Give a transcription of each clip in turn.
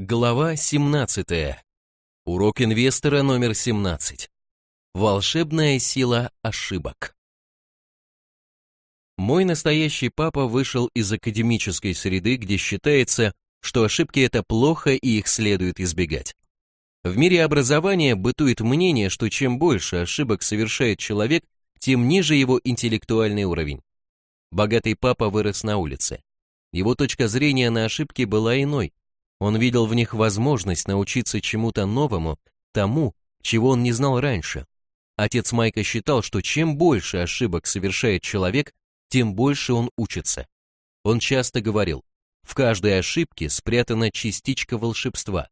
Глава 17. Урок инвестора номер 17. Волшебная сила ошибок. Мой настоящий папа вышел из академической среды, где считается, что ошибки это плохо и их следует избегать. В мире образования бытует мнение, что чем больше ошибок совершает человек, тем ниже его интеллектуальный уровень. Богатый папа вырос на улице. Его точка зрения на ошибки была иной. Он видел в них возможность научиться чему-то новому, тому, чего он не знал раньше. Отец Майка считал, что чем больше ошибок совершает человек, тем больше он учится. Он часто говорил, в каждой ошибке спрятана частичка волшебства.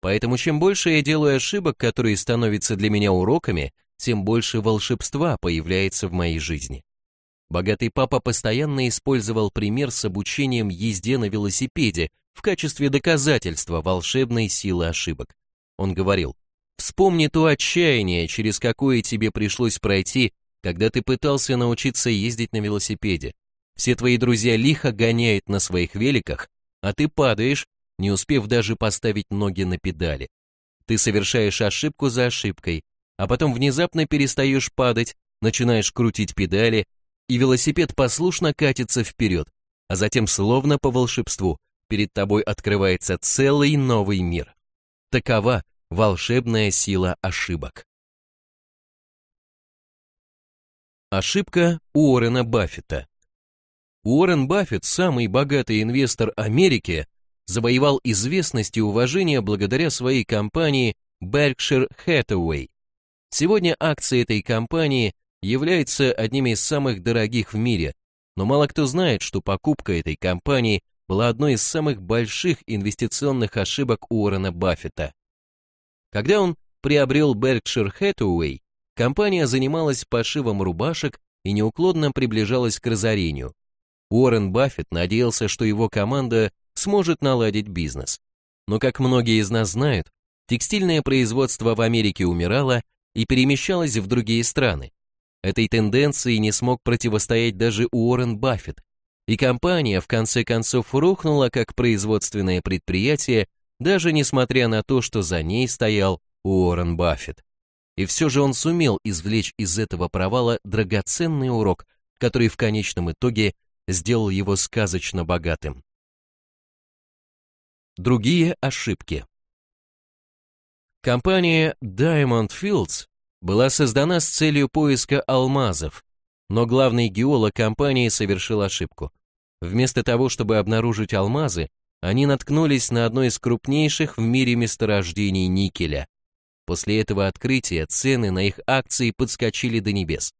Поэтому чем больше я делаю ошибок, которые становятся для меня уроками, тем больше волшебства появляется в моей жизни. Богатый папа постоянно использовал пример с обучением езде на велосипеде в качестве доказательства волшебной силы ошибок. Он говорил, вспомни то отчаяние, через какое тебе пришлось пройти, когда ты пытался научиться ездить на велосипеде. Все твои друзья лихо гоняют на своих великах, а ты падаешь, не успев даже поставить ноги на педали. Ты совершаешь ошибку за ошибкой, а потом внезапно перестаешь падать, начинаешь крутить педали, и велосипед послушно катится вперед, а затем словно по волшебству перед тобой открывается целый новый мир. Такова волшебная сила ошибок. Ошибка Уоррена Баффета. Уоррен Баффет, самый богатый инвестор Америки, завоевал известность и уважение благодаря своей компании Berkshire Hathaway. Сегодня акции этой компании являются одними из самых дорогих в мире, но мало кто знает, что покупка этой компании была одной из самых больших инвестиционных ошибок Уоррена Баффета. Когда он приобрел Berkshire Hathaway, компания занималась пошивом рубашек и неуклонно приближалась к разорению. Уоррен Баффет надеялся, что его команда сможет наладить бизнес. Но, как многие из нас знают, текстильное производство в Америке умирало и перемещалось в другие страны. Этой тенденции не смог противостоять даже Уоррен Баффет, и компания в конце концов рухнула как производственное предприятие, даже несмотря на то, что за ней стоял Уоррен Баффет. И все же он сумел извлечь из этого провала драгоценный урок, который в конечном итоге сделал его сказочно богатым. Другие ошибки. Компания Diamond Fields была создана с целью поиска алмазов, но главный геолог компании совершил ошибку. Вместо того, чтобы обнаружить алмазы, они наткнулись на одно из крупнейших в мире месторождений никеля. После этого открытия цены на их акции подскочили до небес.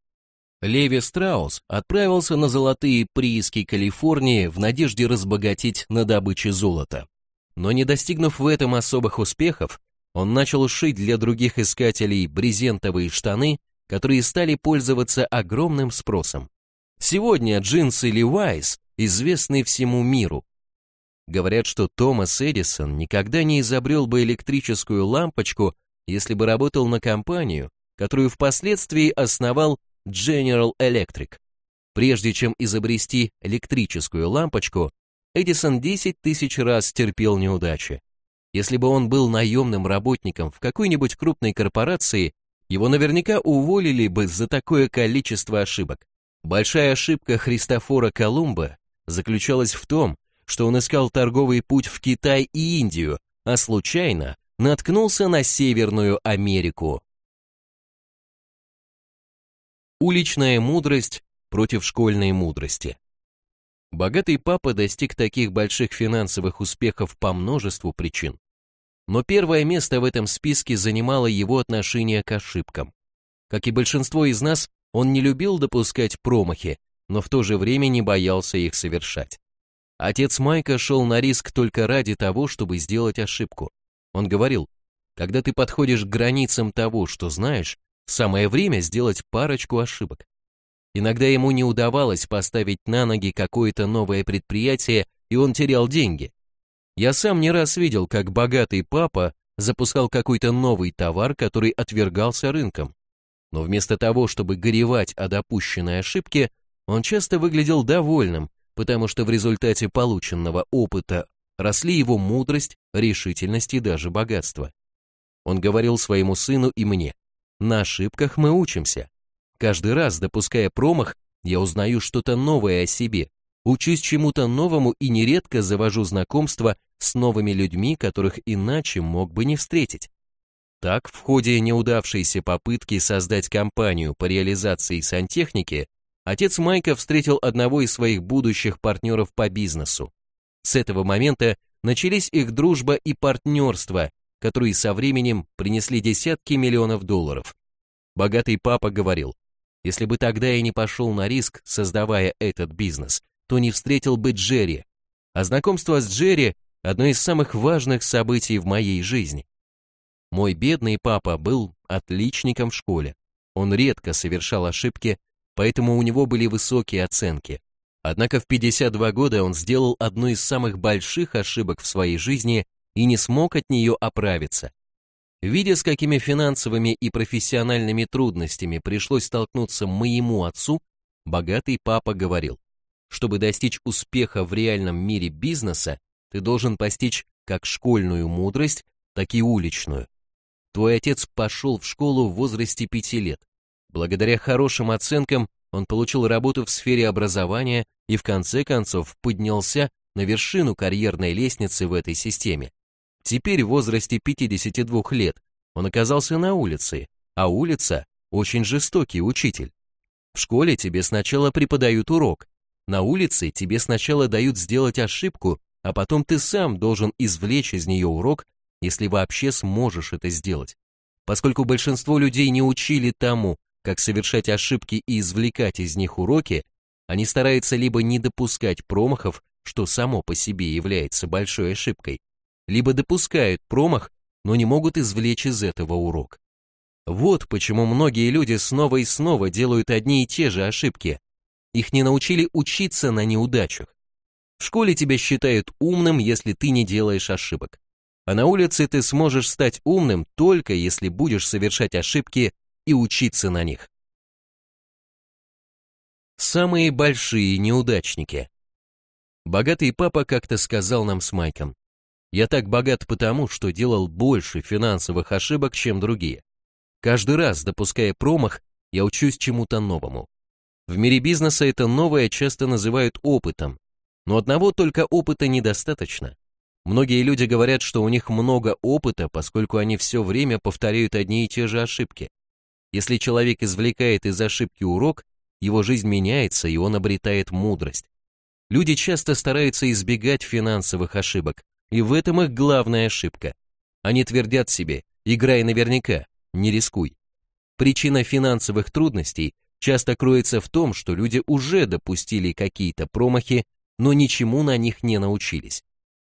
Леви Страус отправился на золотые прииски Калифорнии в надежде разбогатеть на добыче золота. Но не достигнув в этом особых успехов, он начал шить для других искателей брезентовые штаны, которые стали пользоваться огромным спросом. Сегодня джинсы Levi's известны всему миру. Говорят, что Томас Эдисон никогда не изобрел бы электрическую лампочку, если бы работал на компанию, которую впоследствии основал General Electric. Прежде чем изобрести электрическую лампочку, Эдисон 10 тысяч раз терпел неудачи. Если бы он был наемным работником в какой-нибудь крупной корпорации, его наверняка уволили бы за такое количество ошибок. Большая ошибка Христофора Колумба заключалась в том, что он искал торговый путь в Китай и Индию, а случайно наткнулся на Северную Америку. Уличная мудрость против школьной мудрости. Богатый папа достиг таких больших финансовых успехов по множеству причин. Но первое место в этом списке занимало его отношение к ошибкам. Как и большинство из нас, он не любил допускать промахи, но в то же время не боялся их совершать. Отец Майка шел на риск только ради того, чтобы сделать ошибку. Он говорил, когда ты подходишь к границам того, что знаешь, самое время сделать парочку ошибок. Иногда ему не удавалось поставить на ноги какое-то новое предприятие, и он терял деньги. Я сам не раз видел, как богатый папа запускал какой-то новый товар, который отвергался рынком. Но вместо того, чтобы горевать о допущенной ошибке, он часто выглядел довольным, потому что в результате полученного опыта росли его мудрость, решительность и даже богатство. Он говорил своему сыну и мне, на ошибках мы учимся. Каждый раз, допуская промах, я узнаю что-то новое о себе, учусь чему-то новому и нередко завожу знакомства с новыми людьми, которых иначе мог бы не встретить. Так, в ходе неудавшейся попытки создать компанию по реализации сантехники, отец Майка встретил одного из своих будущих партнеров по бизнесу. С этого момента начались их дружба и партнерство, которые со временем принесли десятки миллионов долларов. Богатый папа говорил, если бы тогда я не пошел на риск, создавая этот бизнес, то не встретил бы Джерри. А знакомство с Джерри – одно из самых важных событий в моей жизни. Мой бедный папа был отличником в школе. Он редко совершал ошибки, поэтому у него были высокие оценки. Однако в 52 года он сделал одну из самых больших ошибок в своей жизни и не смог от нее оправиться. Видя, с какими финансовыми и профессиональными трудностями пришлось столкнуться моему отцу, богатый папа говорил, чтобы достичь успеха в реальном мире бизнеса, ты должен постичь как школьную мудрость, так и уличную. Твой отец пошел в школу в возрасте пяти лет. Благодаря хорошим оценкам он получил работу в сфере образования и в конце концов поднялся на вершину карьерной лестницы в этой системе. Теперь в возрасте 52 лет он оказался на улице, а улица – очень жестокий учитель. В школе тебе сначала преподают урок, на улице тебе сначала дают сделать ошибку, а потом ты сам должен извлечь из нее урок, если вообще сможешь это сделать. Поскольку большинство людей не учили тому, как совершать ошибки и извлекать из них уроки, они стараются либо не допускать промахов, что само по себе является большой ошибкой, либо допускают промах, но не могут извлечь из этого урок. Вот почему многие люди снова и снова делают одни и те же ошибки. Их не научили учиться на неудачах. В школе тебя считают умным, если ты не делаешь ошибок. А на улице ты сможешь стать умным только если будешь совершать ошибки и учиться на них. Самые большие неудачники. Богатый папа как-то сказал нам с Майком, «Я так богат потому, что делал больше финансовых ошибок, чем другие. Каждый раз, допуская промах, я учусь чему-то новому. В мире бизнеса это новое часто называют опытом, но одного только опыта недостаточно. Многие люди говорят, что у них много опыта, поскольку они все время повторяют одни и те же ошибки. Если человек извлекает из ошибки урок, его жизнь меняется, и он обретает мудрость. Люди часто стараются избегать финансовых ошибок, и в этом их главная ошибка. Они твердят себе, играй наверняка, не рискуй. Причина финансовых трудностей часто кроется в том, что люди уже допустили какие-то промахи, но ничему на них не научились.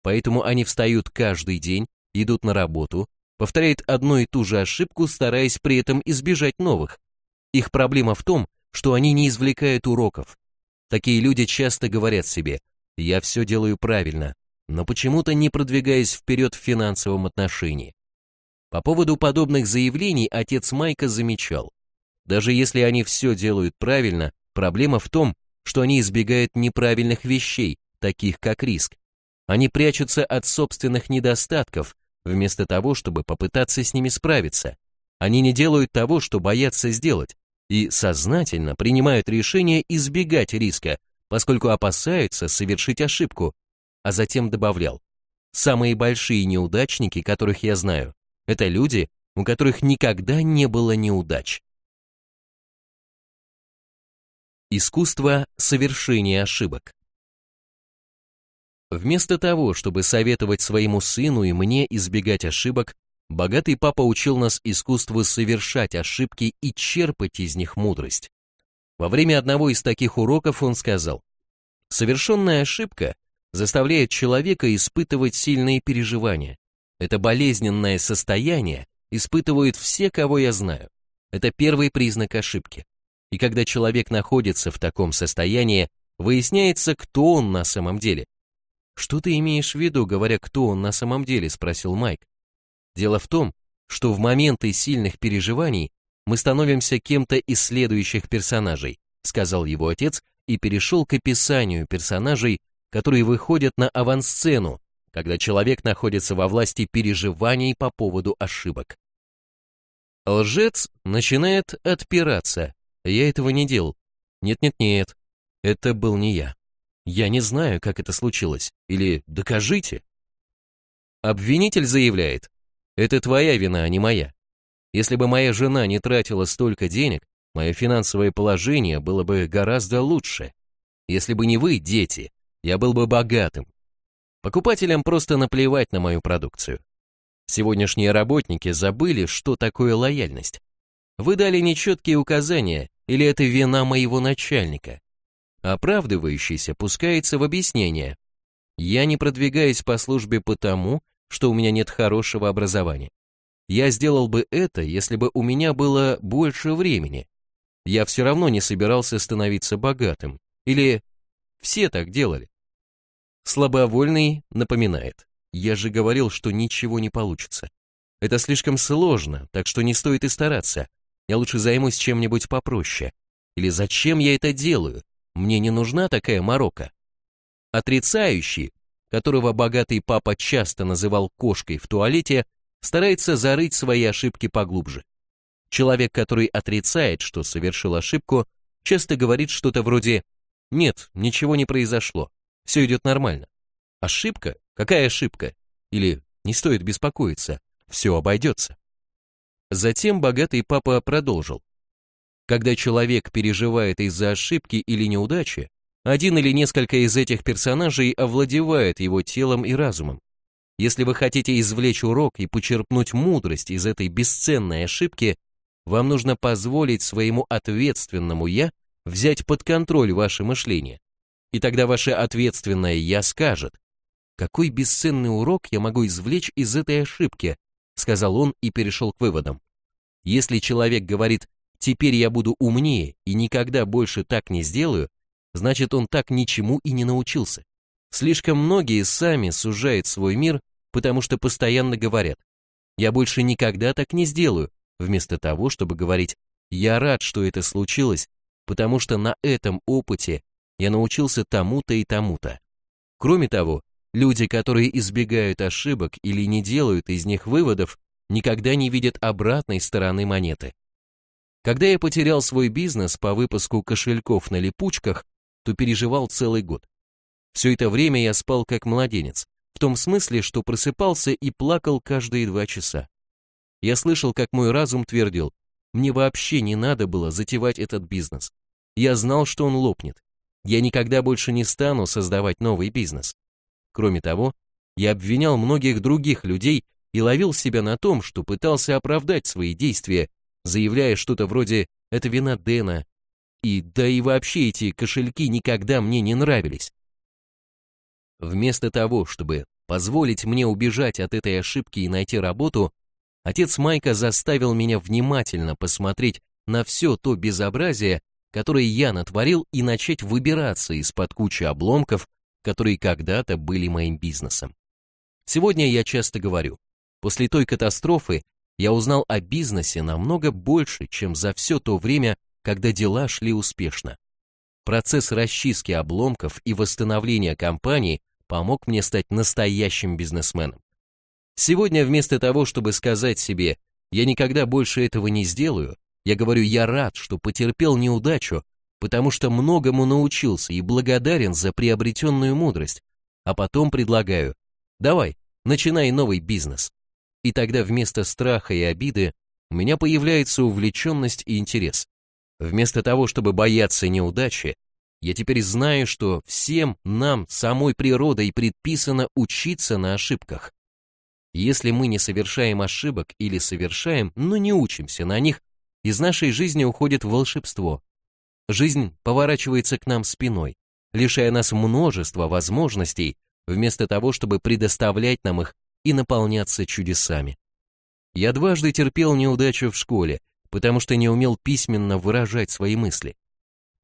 Поэтому они встают каждый день, идут на работу, повторяет одну и ту же ошибку, стараясь при этом избежать новых. Их проблема в том, что они не извлекают уроков. Такие люди часто говорят себе «я все делаю правильно», но почему-то не продвигаясь вперед в финансовом отношении. По поводу подобных заявлений отец Майка замечал, даже если они все делают правильно, проблема в том, что они избегают неправильных вещей, таких как риск. Они прячутся от собственных недостатков, вместо того, чтобы попытаться с ними справиться. Они не делают того, что боятся сделать, и сознательно принимают решение избегать риска, поскольку опасаются совершить ошибку, а затем добавлял, самые большие неудачники, которых я знаю, это люди, у которых никогда не было неудач. Искусство совершения ошибок. Вместо того, чтобы советовать своему сыну и мне избегать ошибок, богатый папа учил нас искусству совершать ошибки и черпать из них мудрость. Во время одного из таких уроков он сказал, «Совершенная ошибка заставляет человека испытывать сильные переживания. Это болезненное состояние испытывают все, кого я знаю. Это первый признак ошибки. И когда человек находится в таком состоянии, выясняется, кто он на самом деле. «Что ты имеешь в виду, говоря, кто он на самом деле?» – спросил Майк. Дело в том, что в моменты сильных переживаний мы становимся кем-то из следующих персонажей, сказал его отец и перешел к описанию персонажей, которые выходят на авансцену, когда человек находится во власти переживаний по поводу ошибок. Лжец начинает отпираться. Я этого не делал. Нет-нет-нет, это был не я. Я не знаю, как это случилось. Или докажите. Обвинитель заявляет, это твоя вина, а не моя. Если бы моя жена не тратила столько денег, мое финансовое положение было бы гораздо лучше. Если бы не вы, дети, я был бы богатым. Покупателям просто наплевать на мою продукцию. Сегодняшние работники забыли, что такое лояльность. Вы дали нечеткие указания, или это вина моего начальника. Оправдывающийся пускается в объяснение. Я не продвигаюсь по службе потому, что у меня нет хорошего образования. Я сделал бы это, если бы у меня было больше времени. Я все равно не собирался становиться богатым. Или все так делали. Слабовольный напоминает. Я же говорил, что ничего не получится. Это слишком сложно, так что не стоит и стараться. Я лучше займусь чем-нибудь попроще. Или зачем я это делаю? Мне не нужна такая морока. Отрицающий, которого богатый папа часто называл кошкой в туалете, старается зарыть свои ошибки поглубже. Человек, который отрицает, что совершил ошибку, часто говорит что-то вроде «Нет, ничего не произошло, все идет нормально». Ошибка? Какая ошибка? Или не стоит беспокоиться, все обойдется. Затем богатый папа продолжил. Когда человек переживает из-за ошибки или неудачи, один или несколько из этих персонажей овладевает его телом и разумом. Если вы хотите извлечь урок и почерпнуть мудрость из этой бесценной ошибки, вам нужно позволить своему ответственному «я» взять под контроль ваше мышление. И тогда ваше ответственное «я» скажет, какой бесценный урок я могу извлечь из этой ошибки, сказал он и перешел к выводам. Если человек говорит «теперь я буду умнее и никогда больше так не сделаю», значит он так ничему и не научился. Слишком многие сами сужают свой мир, потому что постоянно говорят «я больше никогда так не сделаю», вместо того, чтобы говорить «я рад, что это случилось, потому что на этом опыте я научился тому-то и тому-то». Кроме того, Люди, которые избегают ошибок или не делают из них выводов, никогда не видят обратной стороны монеты. Когда я потерял свой бизнес по выпуску кошельков на липучках, то переживал целый год. Все это время я спал как младенец, в том смысле, что просыпался и плакал каждые два часа. Я слышал, как мой разум твердил, мне вообще не надо было затевать этот бизнес. Я знал, что он лопнет. Я никогда больше не стану создавать новый бизнес. Кроме того, я обвинял многих других людей и ловил себя на том, что пытался оправдать свои действия, заявляя что-то вроде «это вина Дэна», и да и вообще эти кошельки никогда мне не нравились. Вместо того, чтобы позволить мне убежать от этой ошибки и найти работу, отец Майка заставил меня внимательно посмотреть на все то безобразие, которое я натворил, и начать выбираться из-под кучи обломков, которые когда-то были моим бизнесом. Сегодня я часто говорю, после той катастрофы я узнал о бизнесе намного больше, чем за все то время, когда дела шли успешно. Процесс расчистки обломков и восстановления компании помог мне стать настоящим бизнесменом. Сегодня вместо того, чтобы сказать себе «я никогда больше этого не сделаю», я говорю «я рад, что потерпел неудачу, потому что многому научился и благодарен за приобретенную мудрость, а потом предлагаю, давай, начинай новый бизнес. И тогда вместо страха и обиды у меня появляется увлеченность и интерес. Вместо того, чтобы бояться неудачи, я теперь знаю, что всем нам самой природой предписано учиться на ошибках. Если мы не совершаем ошибок или совершаем, но не учимся на них, из нашей жизни уходит волшебство, Жизнь поворачивается к нам спиной, лишая нас множества возможностей, вместо того, чтобы предоставлять нам их и наполняться чудесами. Я дважды терпел неудачу в школе, потому что не умел письменно выражать свои мысли.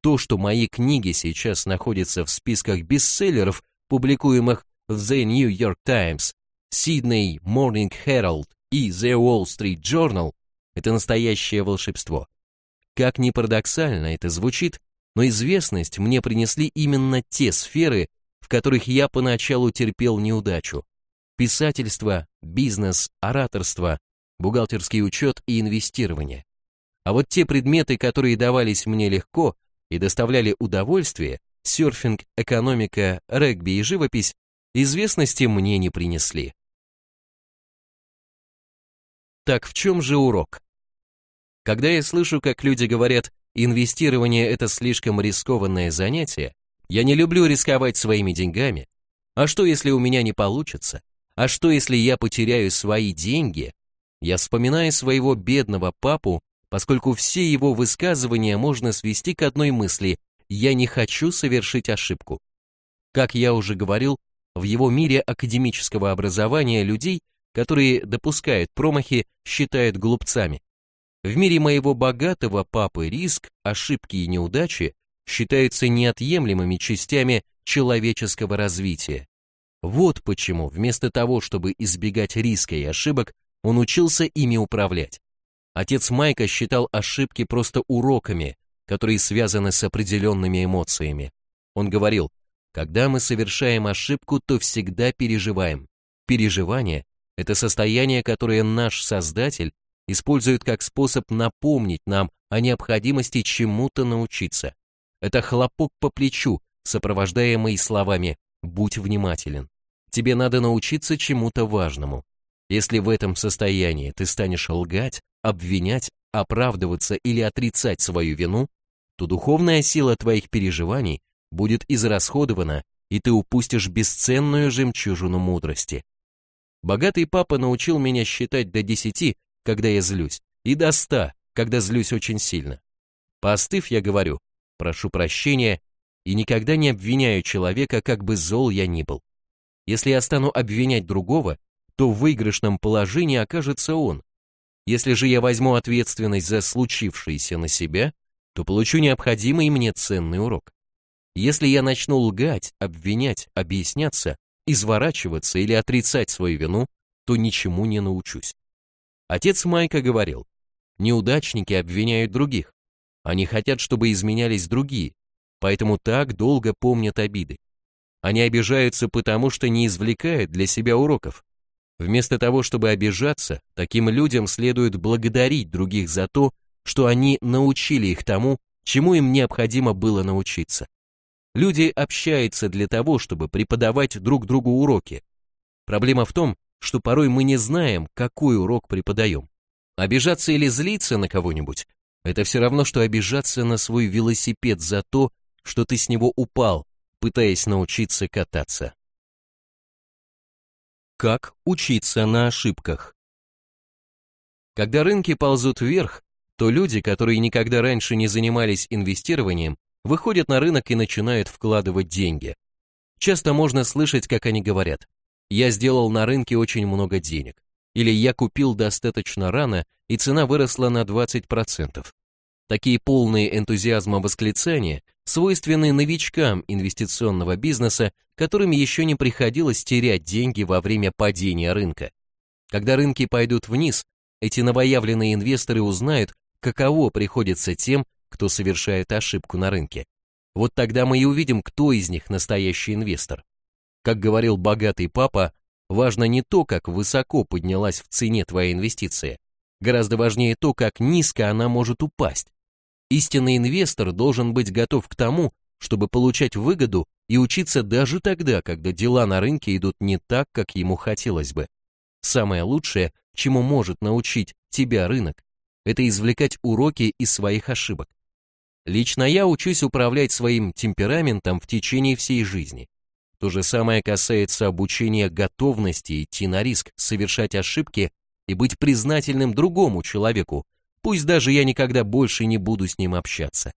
То, что мои книги сейчас находятся в списках бестселлеров, публикуемых в The New York Times, Sydney Morning Herald и The Wall Street Journal, это настоящее волшебство. Как ни парадоксально это звучит, но известность мне принесли именно те сферы, в которых я поначалу терпел неудачу, писательство, бизнес, ораторство, бухгалтерский учет и инвестирование. А вот те предметы, которые давались мне легко и доставляли удовольствие, серфинг, экономика, регби и живопись, известности мне не принесли. Так в чем же урок? Когда я слышу, как люди говорят, инвестирование это слишком рискованное занятие, я не люблю рисковать своими деньгами. А что, если у меня не получится? А что, если я потеряю свои деньги? Я вспоминаю своего бедного папу, поскольку все его высказывания можно свести к одной мысли «я не хочу совершить ошибку». Как я уже говорил, в его мире академического образования людей, которые допускают промахи, считают глупцами. В мире моего богатого папы риск, ошибки и неудачи считаются неотъемлемыми частями человеческого развития. Вот почему вместо того, чтобы избегать риска и ошибок, он учился ими управлять. Отец Майка считал ошибки просто уроками, которые связаны с определенными эмоциями. Он говорил, когда мы совершаем ошибку, то всегда переживаем. Переживание – это состояние, которое наш Создатель использует как способ напомнить нам о необходимости чему-то научиться. Это хлопок по плечу, сопровождаемый словами «будь внимателен». Тебе надо научиться чему-то важному. Если в этом состоянии ты станешь лгать, обвинять, оправдываться или отрицать свою вину, то духовная сила твоих переживаний будет израсходована, и ты упустишь бесценную жемчужину мудрости. Богатый папа научил меня считать до десяти, когда я злюсь, и до ста, когда злюсь очень сильно. Поостыв, я говорю, прошу прощения, и никогда не обвиняю человека, как бы зол я ни был. Если я стану обвинять другого, то в выигрышном положении окажется он. Если же я возьму ответственность за случившееся на себя, то получу необходимый мне ценный урок. Если я начну лгать, обвинять, объясняться, изворачиваться или отрицать свою вину, то ничему не научусь. Отец Майка говорил, неудачники обвиняют других. Они хотят, чтобы изменялись другие, поэтому так долго помнят обиды. Они обижаются потому, что не извлекают для себя уроков. Вместо того, чтобы обижаться, таким людям следует благодарить других за то, что они научили их тому, чему им необходимо было научиться. Люди общаются для того, чтобы преподавать друг другу уроки. Проблема в том, что порой мы не знаем, какой урок преподаем. Обижаться или злиться на кого-нибудь – это все равно, что обижаться на свой велосипед за то, что ты с него упал, пытаясь научиться кататься. Как учиться на ошибках? Когда рынки ползут вверх, то люди, которые никогда раньше не занимались инвестированием, выходят на рынок и начинают вкладывать деньги. Часто можно слышать, как они говорят, «Я сделал на рынке очень много денег», или «Я купил достаточно рано, и цена выросла на 20%. Такие полные энтузиазма восклицания свойственны новичкам инвестиционного бизнеса, которым еще не приходилось терять деньги во время падения рынка. Когда рынки пойдут вниз, эти новоявленные инвесторы узнают, каково приходится тем, кто совершает ошибку на рынке. Вот тогда мы и увидим, кто из них настоящий инвестор. Как говорил богатый папа, важно не то, как высоко поднялась в цене твоя инвестиция, гораздо важнее то, как низко она может упасть. Истинный инвестор должен быть готов к тому, чтобы получать выгоду и учиться даже тогда, когда дела на рынке идут не так, как ему хотелось бы. Самое лучшее, чему может научить тебя рынок, это извлекать уроки из своих ошибок. Лично я учусь управлять своим темпераментом в течение всей жизни. То же самое касается обучения готовности идти на риск, совершать ошибки и быть признательным другому человеку, Пусть даже я никогда больше не буду с ним общаться.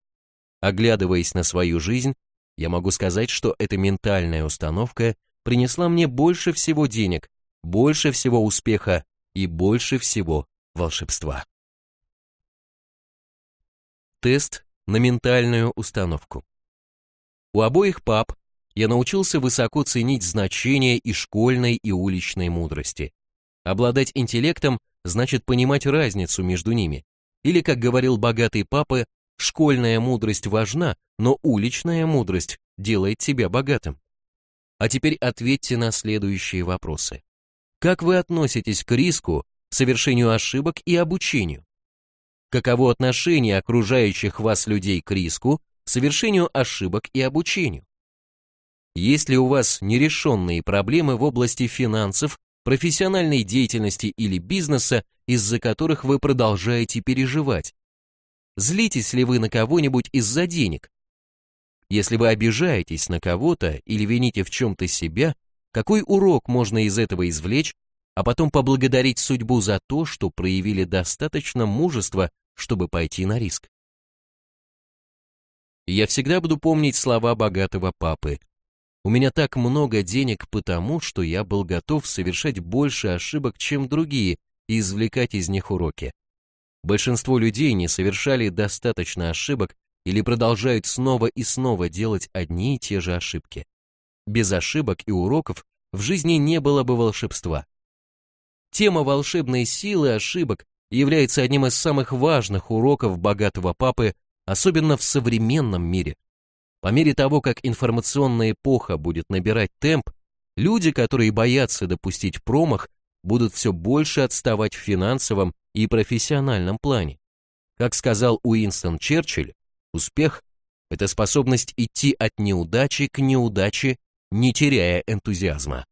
Оглядываясь на свою жизнь, я могу сказать, что эта ментальная установка принесла мне больше всего денег, больше всего успеха и больше всего волшебства. Тест на ментальную установку. У обоих пап я научился высоко ценить значение и школьной, и уличной мудрости. Обладать интеллектом значит понимать разницу между ними, или, как говорил богатый папа, школьная мудрость важна, но уличная мудрость делает тебя богатым. А теперь ответьте на следующие вопросы. Как вы относитесь к риску, совершению ошибок и обучению? Каково отношение окружающих вас людей к риску, совершению ошибок и обучению? Есть ли у вас нерешенные проблемы в области финансов, профессиональной деятельности или бизнеса, из-за которых вы продолжаете переживать? Злитесь ли вы на кого-нибудь из-за денег? Если вы обижаетесь на кого-то или вините в чем-то себя, какой урок можно из этого извлечь, а потом поблагодарить судьбу за то, что проявили достаточно мужества, чтобы пойти на риск? Я всегда буду помнить слова богатого папы. У меня так много денег потому, что я был готов совершать больше ошибок, чем другие, и извлекать из них уроки. Большинство людей не совершали достаточно ошибок или продолжают снова и снова делать одни и те же ошибки. Без ошибок и уроков в жизни не было бы волшебства. Тема волшебной силы ошибок является одним из самых важных уроков богатого папы, особенно в современном мире. По мере того, как информационная эпоха будет набирать темп, люди, которые боятся допустить промах, будут все больше отставать в финансовом и профессиональном плане. Как сказал Уинстон Черчилль, успех – это способность идти от неудачи к неудаче, не теряя энтузиазма.